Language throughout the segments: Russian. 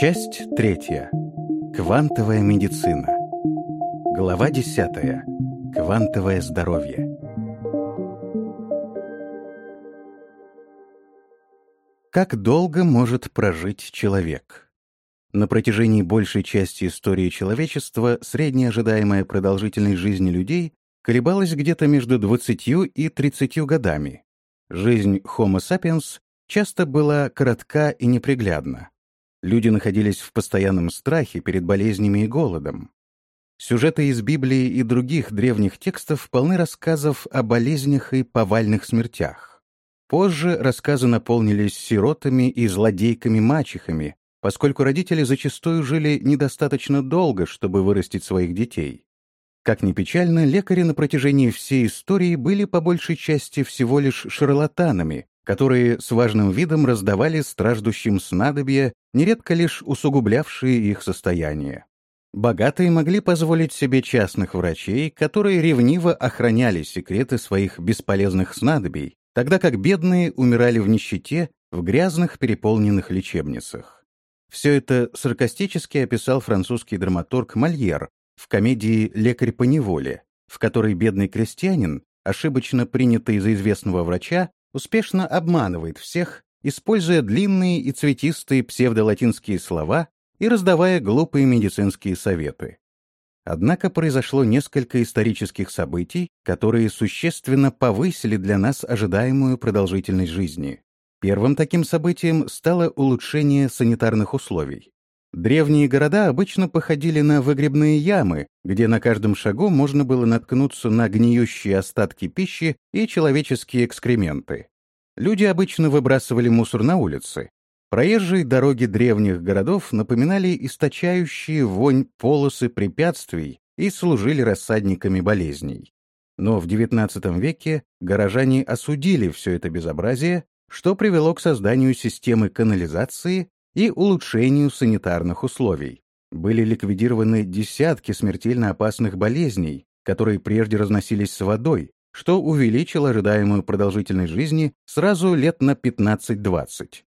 Часть третья. Квантовая медицина. Глава десятая. Квантовое здоровье. Как долго может прожить человек? На протяжении большей части истории человечества средняя ожидаемая продолжительность жизни людей колебалась где-то между 20 и 30 годами. Жизнь Homo sapiens часто была коротка и неприглядна. Люди находились в постоянном страхе перед болезнями и голодом. Сюжеты из Библии и других древних текстов полны рассказов о болезнях и повальных смертях. Позже рассказы наполнились сиротами и злодейками-мачехами, поскольку родители зачастую жили недостаточно долго, чтобы вырастить своих детей. Как ни печально, лекари на протяжении всей истории были по большей части всего лишь шарлатанами, которые с важным видом раздавали страждущим снадобья, нередко лишь усугублявшие их состояние. Богатые могли позволить себе частных врачей, которые ревниво охраняли секреты своих бесполезных снадобий, тогда как бедные умирали в нищете в грязных переполненных лечебницах. Все это саркастически описал французский драматург Мольер в комедии «Лекарь по неволе», в которой бедный крестьянин, ошибочно принятый за известного врача, успешно обманывает всех, используя длинные и цветистые псевдолатинские слова и раздавая глупые медицинские советы. Однако произошло несколько исторических событий, которые существенно повысили для нас ожидаемую продолжительность жизни. Первым таким событием стало улучшение санитарных условий. Древние города обычно походили на выгребные ямы, где на каждом шагу можно было наткнуться на гниющие остатки пищи и человеческие экскременты. Люди обычно выбрасывали мусор на улицы. Проезжие дороги древних городов напоминали источающие вонь полосы препятствий и служили рассадниками болезней. Но в XIX веке горожане осудили все это безобразие, что привело к созданию системы канализации и улучшению санитарных условий. Были ликвидированы десятки смертельно опасных болезней, которые прежде разносились с водой, что увеличило ожидаемую продолжительность жизни сразу лет на 15-20.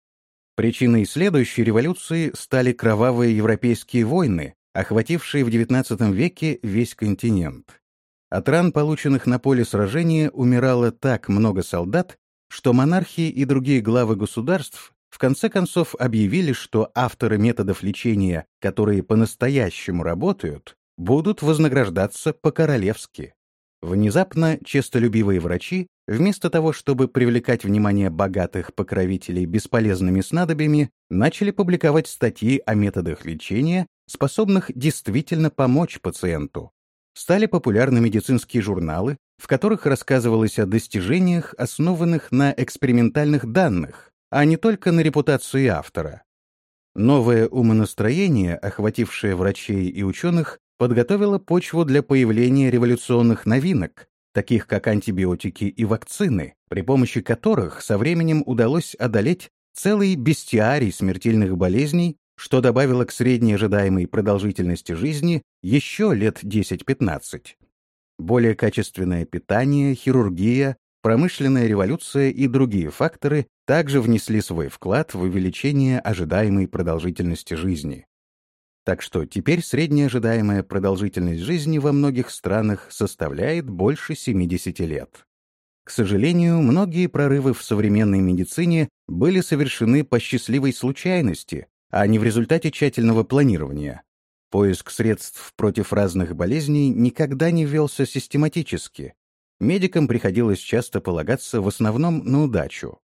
Причиной следующей революции стали кровавые европейские войны, охватившие в XIX веке весь континент. От ран, полученных на поле сражения, умирало так много солдат, что монархи и другие главы государств в конце концов объявили, что авторы методов лечения, которые по-настоящему работают, будут вознаграждаться по-королевски. Внезапно честолюбивые врачи, вместо того, чтобы привлекать внимание богатых покровителей бесполезными снадобьями, начали публиковать статьи о методах лечения, способных действительно помочь пациенту. Стали популярны медицинские журналы, в которых рассказывалось о достижениях, основанных на экспериментальных данных, а не только на репутации автора. Новое умонастроение, охватившее врачей и ученых, подготовило почву для появления революционных новинок, таких как антибиотики и вакцины, при помощи которых со временем удалось одолеть целый бестиарий смертельных болезней, что добавило к средней ожидаемой продолжительности жизни еще лет 10-15. Более качественное питание, хирургия, промышленная революция и другие факторы также внесли свой вклад в увеличение ожидаемой продолжительности жизни. Так что теперь средняя ожидаемая продолжительность жизни во многих странах составляет больше 70 лет. К сожалению, многие прорывы в современной медицине были совершены по счастливой случайности, а не в результате тщательного планирования. Поиск средств против разных болезней никогда не велся систематически, медикам приходилось часто полагаться в основном на удачу.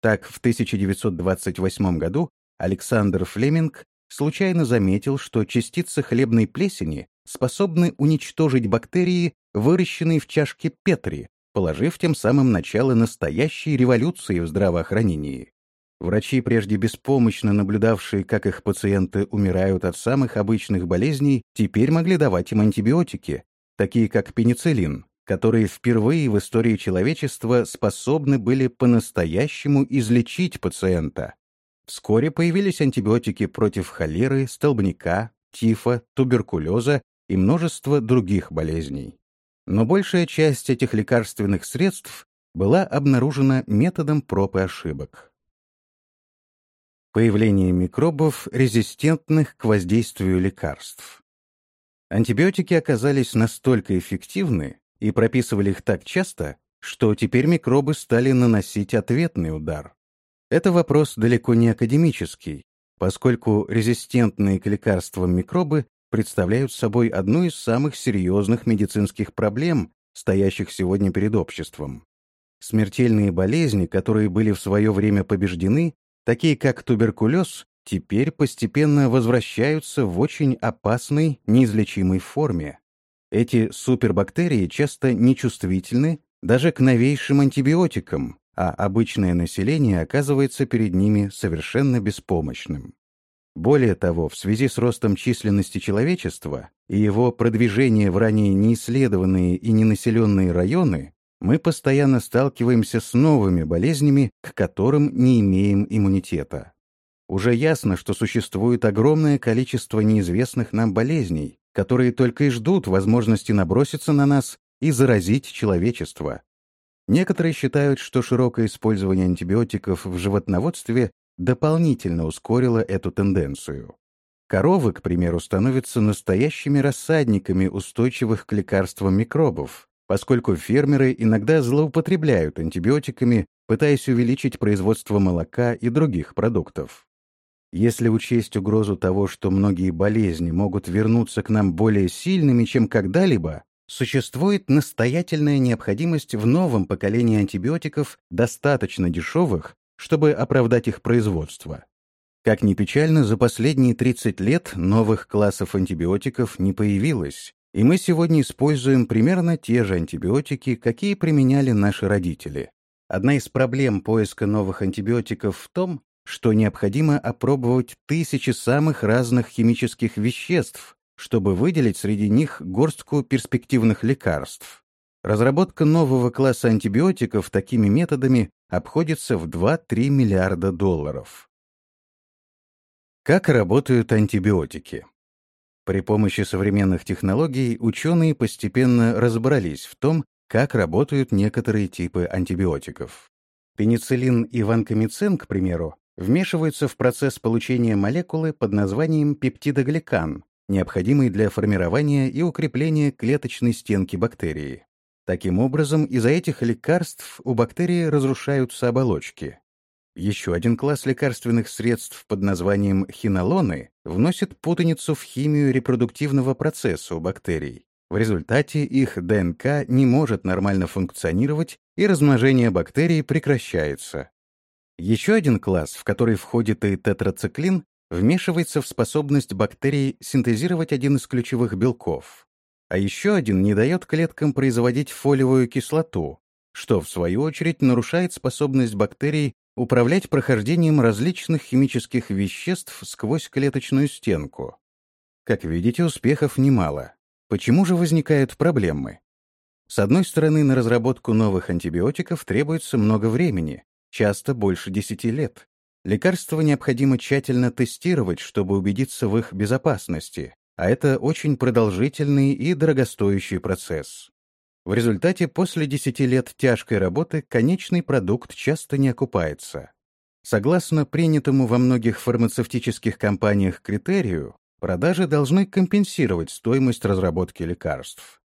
Так, в 1928 году Александр Флеминг случайно заметил, что частицы хлебной плесени способны уничтожить бактерии, выращенные в чашке Петри, положив тем самым начало настоящей революции в здравоохранении. Врачи, прежде беспомощно наблюдавшие, как их пациенты умирают от самых обычных болезней, теперь могли давать им антибиотики, такие как пенициллин, которые впервые в истории человечества способны были по-настоящему излечить пациента. Вскоре появились антибиотики против холеры, столбняка, тифа, туберкулеза и множества других болезней. Но большая часть этих лекарственных средств была обнаружена методом проб и ошибок. Появление микробов, резистентных к воздействию лекарств. Антибиотики оказались настолько эффективны и прописывали их так часто, что теперь микробы стали наносить ответный удар. Это вопрос далеко не академический, поскольку резистентные к лекарствам микробы представляют собой одну из самых серьезных медицинских проблем, стоящих сегодня перед обществом. Смертельные болезни, которые были в свое время побеждены, такие как туберкулез, теперь постепенно возвращаются в очень опасной, неизлечимой форме. Эти супербактерии часто нечувствительны даже к новейшим антибиотикам, а обычное население оказывается перед ними совершенно беспомощным. Более того, в связи с ростом численности человечества и его продвижение в ранее неисследованные и ненаселенные районы, мы постоянно сталкиваемся с новыми болезнями, к которым не имеем иммунитета. Уже ясно, что существует огромное количество неизвестных нам болезней, которые только и ждут возможности наброситься на нас и заразить человечество. Некоторые считают, что широкое использование антибиотиков в животноводстве дополнительно ускорило эту тенденцию. Коровы, к примеру, становятся настоящими рассадниками устойчивых к лекарствам микробов, поскольку фермеры иногда злоупотребляют антибиотиками, пытаясь увеличить производство молока и других продуктов. Если учесть угрозу того, что многие болезни могут вернуться к нам более сильными, чем когда-либо, существует настоятельная необходимость в новом поколении антибиотиков, достаточно дешевых, чтобы оправдать их производство. Как ни печально, за последние 30 лет новых классов антибиотиков не появилось, и мы сегодня используем примерно те же антибиотики, какие применяли наши родители. Одна из проблем поиска новых антибиотиков в том, что необходимо опробовать тысячи самых разных химических веществ, чтобы выделить среди них горстку перспективных лекарств. Разработка нового класса антибиотиков такими методами обходится в 2-3 миллиарда долларов. Как работают антибиотики? При помощи современных технологий ученые постепенно разобрались в том, как работают некоторые типы антибиотиков. Пенициллин и ванкомицин, к примеру, вмешиваются в процесс получения молекулы под названием пептидогликан, необходимый для формирования и укрепления клеточной стенки бактерии. Таким образом, из-за этих лекарств у бактерии разрушаются оболочки. Еще один класс лекарственных средств под названием хинолоны вносит путаницу в химию репродуктивного процесса у бактерий. В результате их ДНК не может нормально функционировать, и размножение бактерий прекращается. Еще один класс, в который входит и тетрациклин, вмешивается в способность бактерий синтезировать один из ключевых белков. А еще один не дает клеткам производить фолиевую кислоту, что, в свою очередь, нарушает способность бактерий управлять прохождением различных химических веществ сквозь клеточную стенку. Как видите, успехов немало. Почему же возникают проблемы? С одной стороны, на разработку новых антибиотиков требуется много времени, часто больше 10 лет. Лекарства необходимо тщательно тестировать, чтобы убедиться в их безопасности, а это очень продолжительный и дорогостоящий процесс. В результате после 10 лет тяжкой работы конечный продукт часто не окупается. Согласно принятому во многих фармацевтических компаниях критерию, продажи должны компенсировать стоимость разработки лекарств.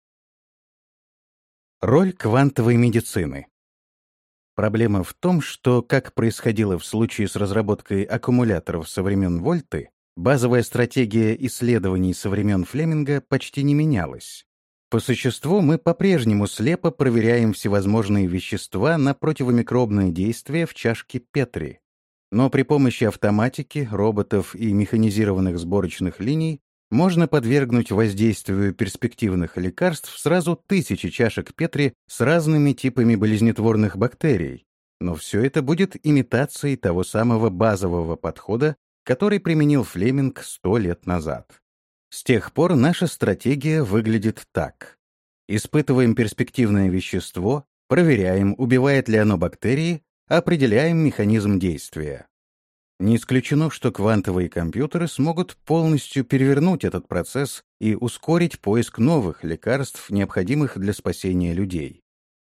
Роль квантовой медицины Проблема в том, что, как происходило в случае с разработкой аккумуляторов со времен Вольты, базовая стратегия исследований со времен Флеминга почти не менялась. По существу мы по-прежнему слепо проверяем всевозможные вещества на противомикробное действие в чашке Петри. Но при помощи автоматики, роботов и механизированных сборочных линий можно подвергнуть воздействию перспективных лекарств сразу тысячи чашек Петри с разными типами болезнетворных бактерий, но все это будет имитацией того самого базового подхода, который применил Флеминг сто лет назад. С тех пор наша стратегия выглядит так. Испытываем перспективное вещество, проверяем, убивает ли оно бактерии, определяем механизм действия. Не исключено, что квантовые компьютеры смогут полностью перевернуть этот процесс и ускорить поиск новых лекарств, необходимых для спасения людей.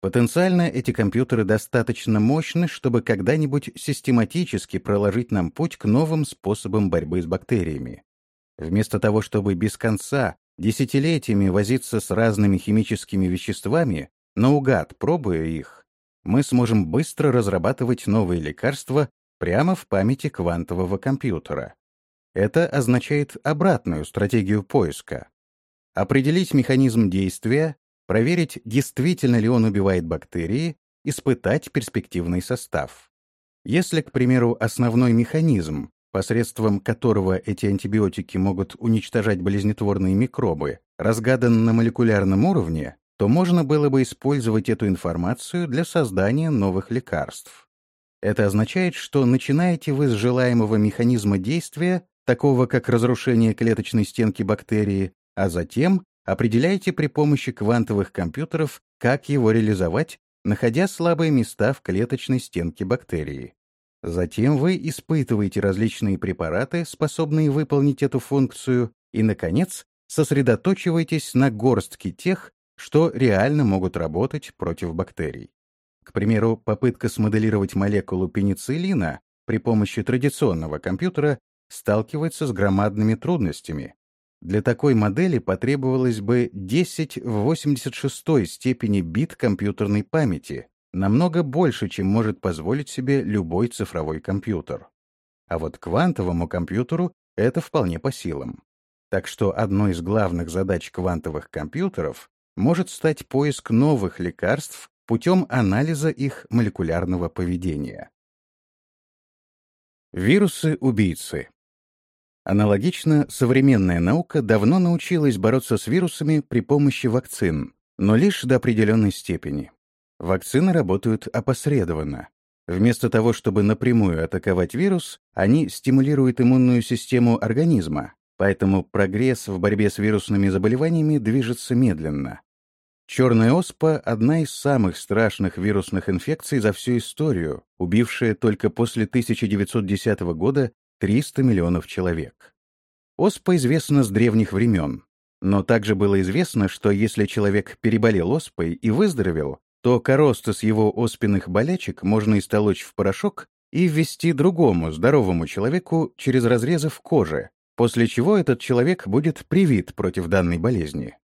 Потенциально эти компьютеры достаточно мощны, чтобы когда-нибудь систематически проложить нам путь к новым способам борьбы с бактериями. Вместо того, чтобы без конца, десятилетиями возиться с разными химическими веществами, наугад пробуя их, мы сможем быстро разрабатывать новые лекарства прямо в памяти квантового компьютера. Это означает обратную стратегию поиска. Определить механизм действия проверить, действительно ли он убивает бактерии, испытать перспективный состав. Если, к примеру, основной механизм, посредством которого эти антибиотики могут уничтожать болезнетворные микробы, разгадан на молекулярном уровне, то можно было бы использовать эту информацию для создания новых лекарств. Это означает, что начинаете вы с желаемого механизма действия, такого как разрушение клеточной стенки бактерии, а затем определяете при помощи квантовых компьютеров, как его реализовать, находя слабые места в клеточной стенке бактерии. Затем вы испытываете различные препараты, способные выполнить эту функцию, и, наконец, сосредоточиваетесь на горстке тех, что реально могут работать против бактерий. К примеру, попытка смоделировать молекулу пенициллина при помощи традиционного компьютера сталкивается с громадными трудностями, для такой модели потребовалось бы 10 в 86 степени бит компьютерной памяти, намного больше, чем может позволить себе любой цифровой компьютер. А вот квантовому компьютеру это вполне по силам. Так что одной из главных задач квантовых компьютеров может стать поиск новых лекарств путем анализа их молекулярного поведения. Вирусы-убийцы Аналогично, современная наука давно научилась бороться с вирусами при помощи вакцин, но лишь до определенной степени. Вакцины работают опосредованно. Вместо того, чтобы напрямую атаковать вирус, они стимулируют иммунную систему организма, поэтому прогресс в борьбе с вирусными заболеваниями движется медленно. Черная оспа — одна из самых страшных вирусных инфекций за всю историю, убившая только после 1910 года 300 миллионов человек. Оспа известна с древних времен, но также было известно, что если человек переболел оспой и выздоровел, то коросту с его оспенных болячек можно истолочь в порошок и ввести другому здоровому человеку через разрезы в коже, после чего этот человек будет привит против данной болезни.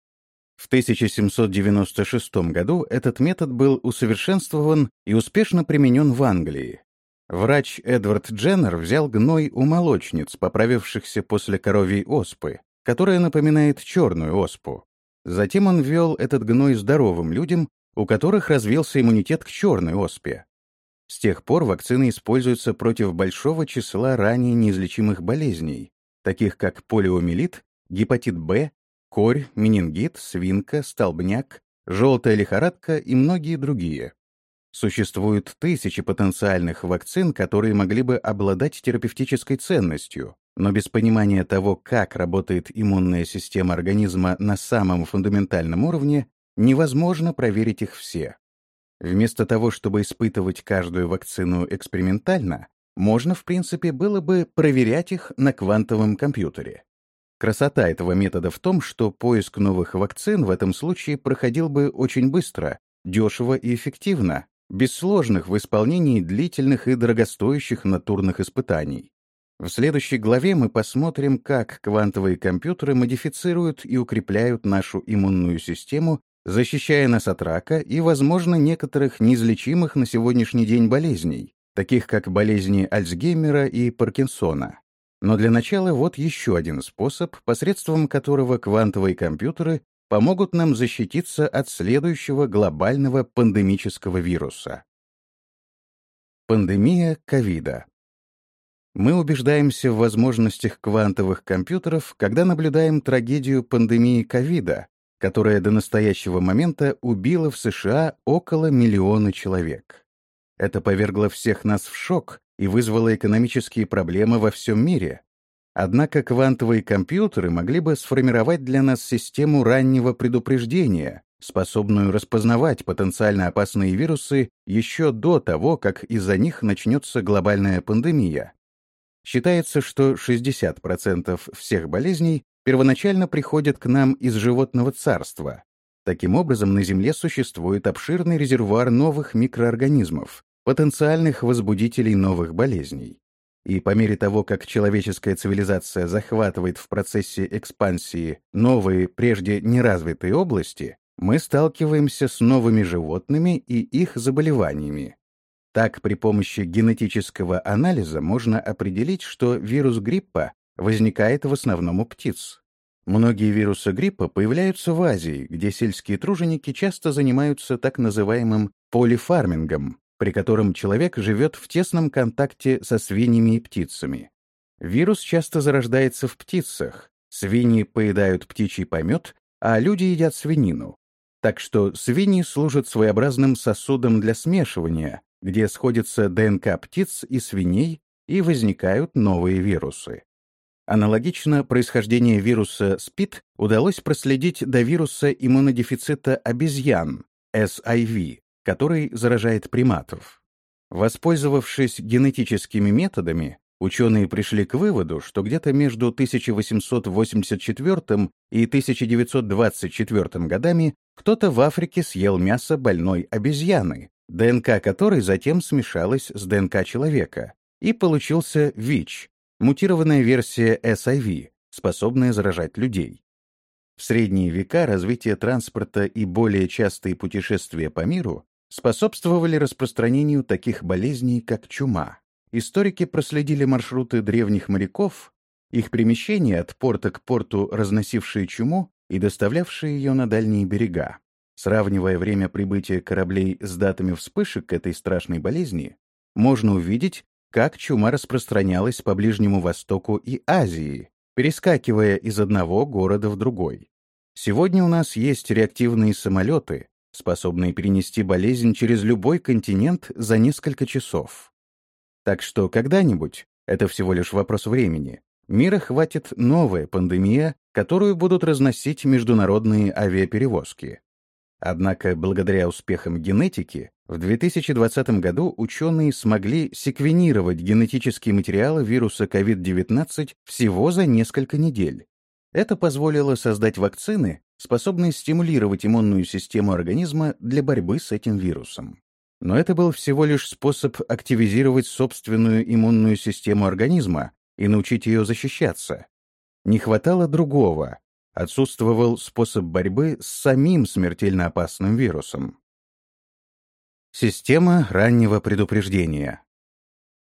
В 1796 году этот метод был усовершенствован и успешно применен в Англии, Врач Эдвард Дженнер взял гной у молочниц, поправившихся после коровьей оспы, которая напоминает черную оспу. Затем он ввел этот гной здоровым людям, у которых развился иммунитет к черной оспе. С тех пор вакцины используются против большого числа ранее неизлечимых болезней, таких как полиомиелит, гепатит Б, корь, менингит, свинка, столбняк, желтая лихорадка и многие другие. Существуют тысячи потенциальных вакцин, которые могли бы обладать терапевтической ценностью, но без понимания того, как работает иммунная система организма на самом фундаментальном уровне, невозможно проверить их все. Вместо того, чтобы испытывать каждую вакцину экспериментально, можно, в принципе, было бы проверять их на квантовом компьютере. Красота этого метода в том, что поиск новых вакцин в этом случае проходил бы очень быстро, дешево и эффективно, без сложных в исполнении длительных и дорогостоящих натурных испытаний. В следующей главе мы посмотрим, как квантовые компьютеры модифицируют и укрепляют нашу иммунную систему, защищая нас от рака и, возможно, некоторых неизлечимых на сегодняшний день болезней, таких как болезни Альцгеймера и Паркинсона. Но для начала вот еще один способ, посредством которого квантовые компьютеры помогут нам защититься от следующего глобального пандемического вируса. Пандемия ковида. Мы убеждаемся в возможностях квантовых компьютеров, когда наблюдаем трагедию пандемии ковида, которая до настоящего момента убила в США около миллиона человек. Это повергло всех нас в шок и вызвало экономические проблемы во всем мире, Однако квантовые компьютеры могли бы сформировать для нас систему раннего предупреждения, способную распознавать потенциально опасные вирусы еще до того, как из-за них начнется глобальная пандемия. Считается, что 60% всех болезней первоначально приходят к нам из животного царства, Таким образом, на Земле существует обширный резервуар новых микроорганизмов, потенциальных возбудителей новых болезней. И по мере того, как человеческая цивилизация захватывает в процессе экспансии новые, прежде неразвитые области, мы сталкиваемся с новыми животными и их заболеваниями. Так, при помощи генетического анализа можно определить, что вирус гриппа возникает в основном у птиц. Многие вирусы гриппа появляются в Азии, где сельские труженики часто занимаются так называемым полифармингом, при котором человек живет в тесном контакте со свиньями и птицами. Вирус часто зарождается в птицах. Свиньи поедают птичий помет, а люди едят свинину. Так что свиньи служат своеобразным сосудом для смешивания, где сходятся ДНК птиц и свиней, и возникают новые вирусы. Аналогично происхождение вируса СПИД удалось проследить до вируса иммунодефицита обезьян, SIV, который заражает приматов. Воспользовавшись генетическими методами, ученые пришли к выводу, что где-то между 1884 и 1924 годами кто-то в Африке съел мясо больной обезьяны, ДНК которой затем смешалась с ДНК человека, и получился ВИЧ, мутированная версия SIV, способная заражать людей. В средние века развитие транспорта и более частые путешествия по миру способствовали распространению таких болезней, как чума. Историки проследили маршруты древних моряков, их перемещения от порта к порту, разносившие чуму и доставлявшие ее на дальние берега. Сравнивая время прибытия кораблей с датами вспышек этой страшной болезни, можно увидеть, как чума распространялась по Ближнему Востоку и Азии, перескакивая из одного города в другой. Сегодня у нас есть реактивные самолеты, способные перенести болезнь через любой континент за несколько часов. Так что когда-нибудь, это всего лишь вопрос времени, мира хватит новая пандемия, которую будут разносить международные авиаперевозки. Однако, благодаря успехам генетики, в 2020 году ученые смогли секвенировать генетические материалы вируса COVID-19 всего за несколько недель. Это позволило создать вакцины, способные стимулировать иммунную систему организма для борьбы с этим вирусом. Но это был всего лишь способ активизировать собственную иммунную систему организма и научить ее защищаться. Не хватало другого, отсутствовал способ борьбы с самим смертельно опасным вирусом. Система раннего предупреждения.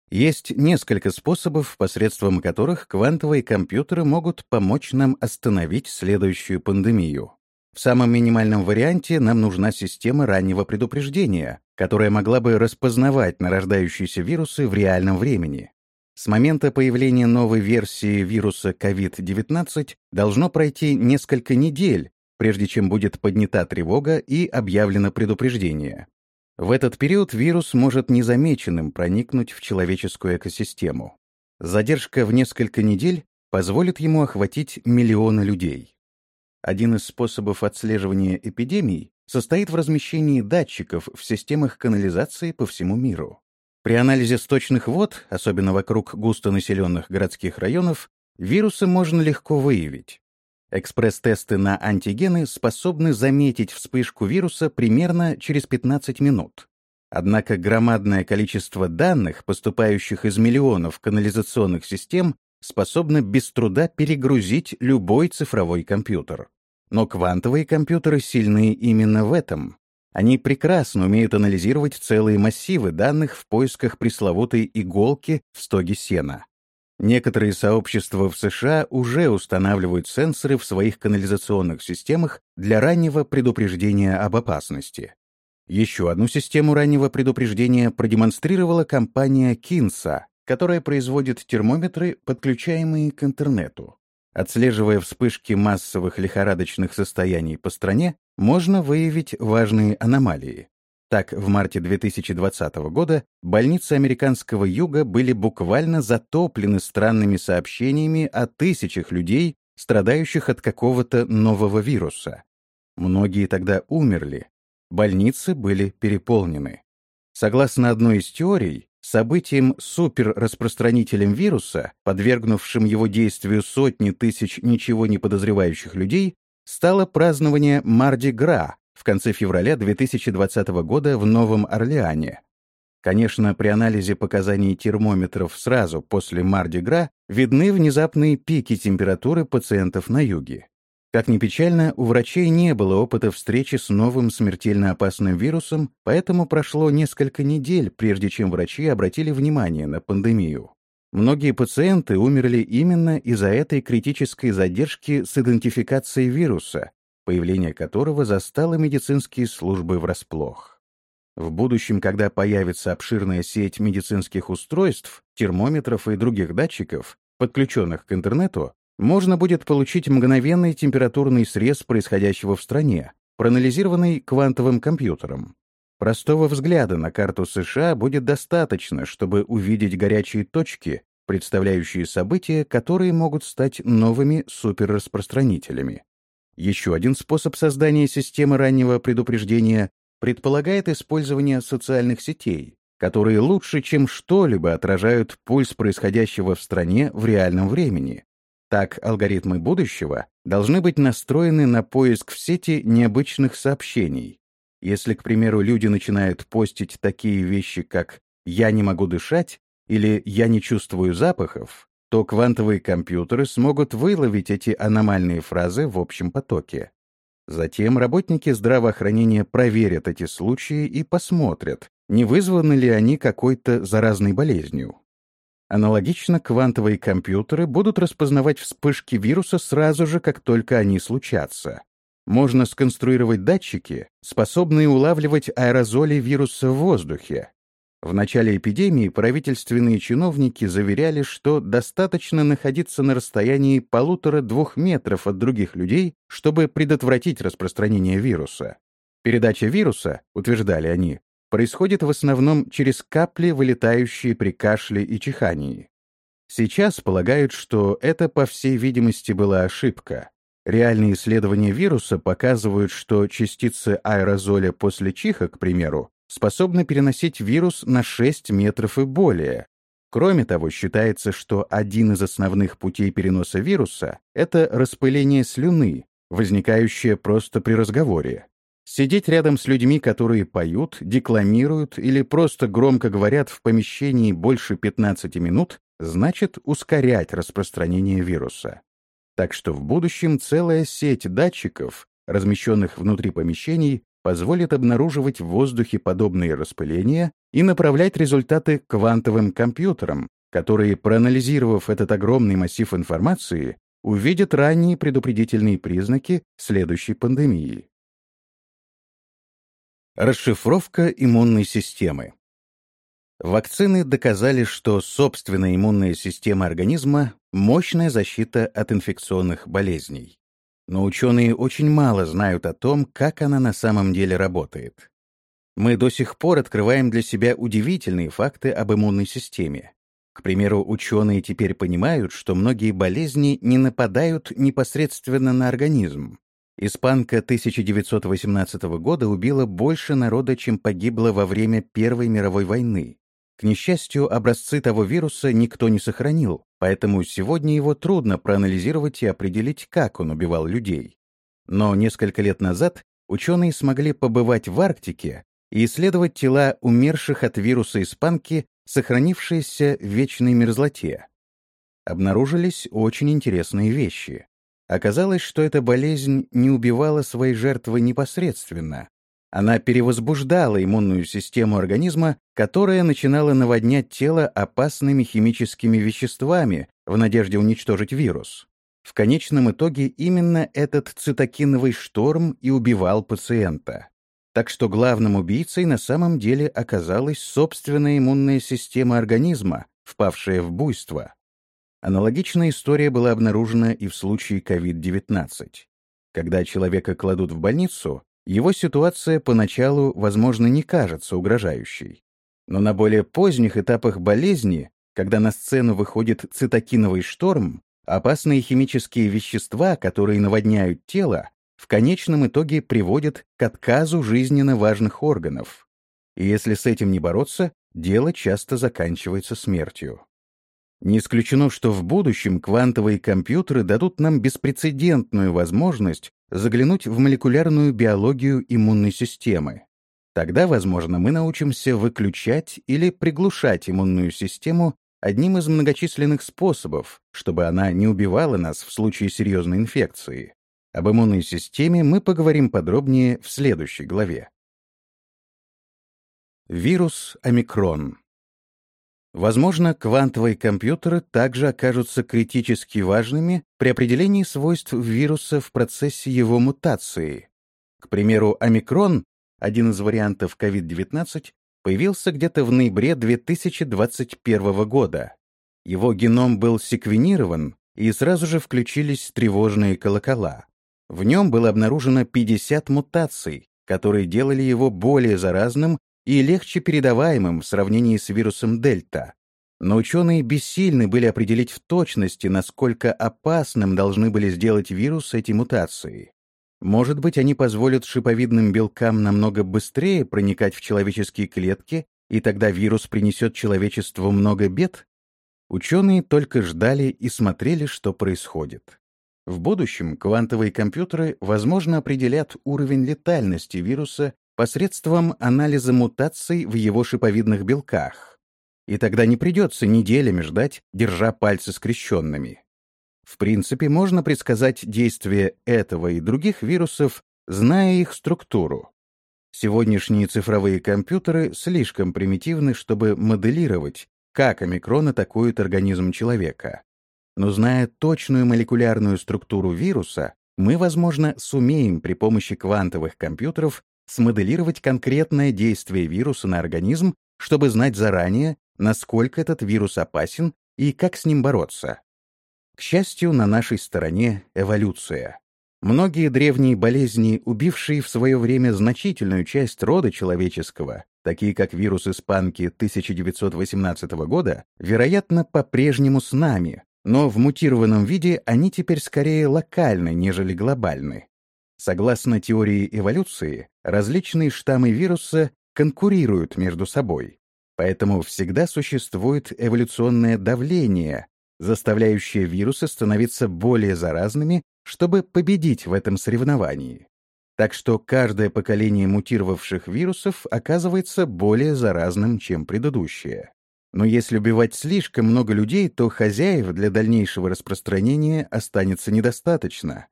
Есть несколько способов, посредством которых квантовые компьютеры могут помочь нам остановить следующую пандемию. В самом минимальном варианте нам нужна система раннего предупреждения, которая могла бы распознавать нарождающиеся вирусы в реальном времени. С момента появления новой версии вируса COVID-19 должно пройти несколько недель, прежде чем будет поднята тревога и объявлено предупреждение. В этот период вирус может незамеченным проникнуть в человеческую экосистему. Задержка в несколько недель позволит ему охватить миллионы людей. Один из способов отслеживания эпидемий состоит в размещении датчиков в системах канализации по всему миру. При анализе сточных вод, особенно вокруг густонаселенных городских районов, вирусы можно легко выявить. Экспресс-тесты на антигены способны заметить вспышку вируса примерно через 15 минут. Однако громадное количество данных, поступающих из миллионов канализационных систем, способно без труда перегрузить любой цифровой компьютер. Но квантовые компьютеры сильны именно в этом. Они прекрасно умеют анализировать целые массивы данных в поисках пресловутой иголки в стоге сена. Некоторые сообщества в США уже устанавливают сенсоры в своих канализационных системах для раннего предупреждения об опасности. Еще одну систему раннего предупреждения продемонстрировала компания Kinsa, которая производит термометры, подключаемые к интернету. Отслеживая вспышки массовых лихорадочных состояний по стране, можно выявить важные аномалии. Так, в марте 2020 года больницы американского юга были буквально затоплены странными сообщениями о тысячах людей, страдающих от какого-то нового вируса. Многие тогда умерли. Больницы были переполнены. Согласно одной из теорий, событием суперраспространителем вируса, подвергнувшим его действию сотни тысяч ничего не подозревающих людей, стало празднование Марди-Гра в конце февраля 2020 года в Новом Орлеане. Конечно, при анализе показаний термометров сразу после Марди-Гра видны внезапные пики температуры пациентов на юге. Как ни печально, у врачей не было опыта встречи с новым смертельно опасным вирусом, поэтому прошло несколько недель, прежде чем врачи обратили внимание на пандемию. Многие пациенты умерли именно из-за этой критической задержки с идентификацией вируса, появление которого застало медицинские службы врасплох. В будущем, когда появится обширная сеть медицинских устройств, термометров и других датчиков, подключенных к интернету, можно будет получить мгновенный температурный срез происходящего в стране, проанализированный квантовым компьютером. Простого взгляда на карту США будет достаточно, чтобы увидеть горячие точки, представляющие события, которые могут стать новыми суперраспространителями. Еще один способ создания системы раннего предупреждения предполагает использование социальных сетей, которые лучше, чем что-либо отражают пульс происходящего в стране в реальном времени, так, алгоритмы будущего должны быть настроены на поиск в сети необычных сообщений. Если, к примеру, люди начинают постить такие вещи, как «я не могу дышать» или «я не чувствую запахов», то квантовые компьютеры смогут выловить эти аномальные фразы в общем потоке. Затем работники здравоохранения проверят эти случаи и посмотрят, не вызваны ли они какой-то заразной болезнью. Аналогично квантовые компьютеры будут распознавать вспышки вируса сразу же, как только они случатся. Можно сконструировать датчики, способные улавливать аэрозоли вируса в воздухе. В начале эпидемии правительственные чиновники заверяли, что достаточно находиться на расстоянии полутора-двух метров от других людей, чтобы предотвратить распространение вируса. Передача вируса, утверждали они, происходит в основном через капли, вылетающие при кашле и чихании. Сейчас полагают, что это, по всей видимости, была ошибка. Реальные исследования вируса показывают, что частицы аэрозоля после чиха, к примеру, способны переносить вирус на 6 метров и более. Кроме того, считается, что один из основных путей переноса вируса — это распыление слюны, возникающее просто при разговоре. Сидеть рядом с людьми, которые поют, декламируют или просто громко говорят в помещении больше 15 минут, значит ускорять распространение вируса. Так что в будущем целая сеть датчиков, размещенных внутри помещений, позволит обнаруживать в воздухе подобные распыления и направлять результаты квантовым компьютерам, которые, проанализировав этот огромный массив информации, увидят ранние предупредительные признаки следующей пандемии. Расшифровка иммунной системы. Вакцины доказали, что собственная иммунная система организма — мощная защита от инфекционных болезней. Но ученые очень мало знают о том, как она на самом деле работает. Мы до сих пор открываем для себя удивительные факты об иммунной системе. К примеру, ученые теперь понимают, что многие болезни не нападают непосредственно на организм, Испанка 1918 года убила больше народа, чем погибло во время Первой мировой войны. К несчастью, образцы того вируса никто не сохранил, поэтому сегодня его трудно проанализировать и определить, как он убивал людей. Но несколько лет назад ученые смогли побывать в Арктике и исследовать тела умерших от вируса испанки, сохранившиеся в вечной мерзлоте. Обнаружились очень интересные вещи. Оказалось, что эта болезнь не убивала свои жертвы непосредственно. Она перевозбуждала иммунную систему организма, которая начинала наводнять тело опасными химическими веществами в надежде уничтожить вирус. В конечном итоге именно этот цитокиновый шторм и убивал пациента. Так что главным убийцей на самом деле оказалась собственная иммунная система организма, впавшая в буйство. Аналогичная история была обнаружена и в случае COVID-19. Когда человека кладут в больницу, его ситуация поначалу, возможно, не кажется угрожающей. Но на более поздних этапах болезни, когда на сцену выходит цитокиновый шторм, опасные химические вещества, которые наводняют тело, в конечном итоге приводят к отказу жизненно важных органов. И если с этим не бороться, дело часто заканчивается смертью. Не исключено, что в будущем квантовые компьютеры дадут нам беспрецедентную возможность заглянуть в молекулярную биологию иммунной системы. Тогда, возможно, мы научимся выключать или приглушать иммунную систему одним из многочисленных способов, чтобы она не убивала нас в случае серьезной инфекции. Об иммунной системе мы поговорим подробнее в следующей главе. Вирус омикрон. Возможно, квантовые компьютеры также окажутся критически важными при определении свойств вируса в процессе его мутации. К примеру, омикрон, один из вариантов COVID-19, появился где-то в ноябре 2021 года. Его геном был секвенирован, и сразу же включились тревожные колокола. В нем было обнаружено 50 мутаций, которые делали его более заразным и легче передаваемым в сравнении с вирусом Дельта. Но ученые бессильны были определить в точности, насколько опасным должны были сделать вирус эти мутации. Может быть, они позволят шиповидным белкам намного быстрее проникать в человеческие клетки, и тогда вирус принесет человечеству много бед? Ученые только ждали и смотрели, что происходит. В будущем квантовые компьютеры, возможно, определят уровень летальности вируса посредством анализа мутаций в его шиповидных белках. И тогда не придется неделями ждать, держа пальцы скрещенными. В принципе, можно предсказать действие этого и других вирусов, зная их структуру. Сегодняшние цифровые компьютеры слишком примитивны, чтобы моделировать, как омикрон атакует организм человека. Но зная точную молекулярную структуру вируса, мы, возможно, сумеем при помощи квантовых компьютеров смоделировать конкретное действие вируса на организм, чтобы знать заранее, насколько этот вирус опасен и как с ним бороться. К счастью, на нашей стороне эволюция. Многие древние болезни, убившие в свое время значительную часть рода человеческого, такие как вирус испанки 1918 года, вероятно, по-прежнему с нами, но в мутированном виде они теперь скорее локальны, нежели глобальны. Согласно теории эволюции, различные штаммы вируса конкурируют между собой. Поэтому всегда существует эволюционное давление, заставляющее вирусы становиться более заразными, чтобы победить в этом соревновании. Так что каждое поколение мутировавших вирусов оказывается более заразным, чем предыдущее. Но если убивать слишком много людей, то хозяев для дальнейшего распространения останется недостаточно,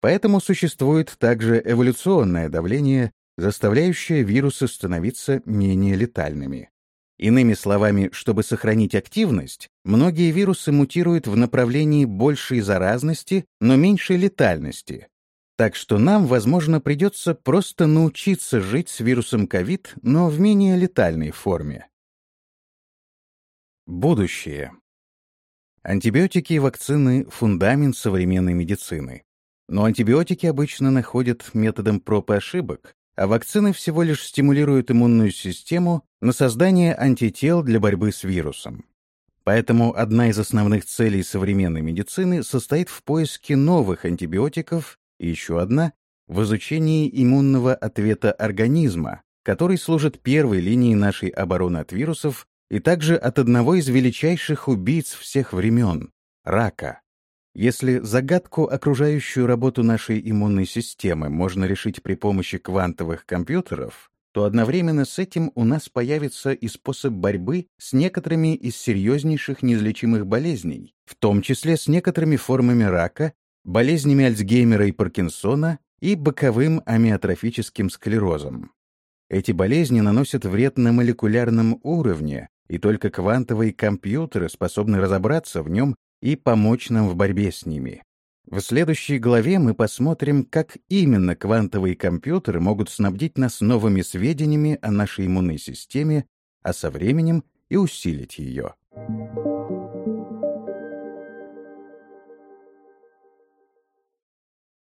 Поэтому существует также эволюционное давление, заставляющее вирусы становиться менее летальными. Иными словами, чтобы сохранить активность, многие вирусы мутируют в направлении большей заразности, но меньшей летальности. Так что нам, возможно, придется просто научиться жить с вирусом ковид, но в менее летальной форме. Будущее. Антибиотики и вакцины — фундамент современной медицины. Но антибиотики обычно находят методом проб и ошибок, а вакцины всего лишь стимулируют иммунную систему на создание антител для борьбы с вирусом. Поэтому одна из основных целей современной медицины состоит в поиске новых антибиотиков, и еще одна — в изучении иммунного ответа организма, который служит первой линией нашей обороны от вирусов и также от одного из величайших убийц всех времен — рака. Если загадку, окружающую работу нашей иммунной системы, можно решить при помощи квантовых компьютеров, то одновременно с этим у нас появится и способ борьбы с некоторыми из серьезнейших неизлечимых болезней, в том числе с некоторыми формами рака, болезнями Альцгеймера и Паркинсона и боковым амиотрофическим склерозом. Эти болезни наносят вред на молекулярном уровне, и только квантовые компьютеры способны разобраться в нем и помочь нам в борьбе с ними. В следующей главе мы посмотрим, как именно квантовые компьютеры могут снабдить нас новыми сведениями о нашей иммунной системе, а со временем и усилить ее. Thank you.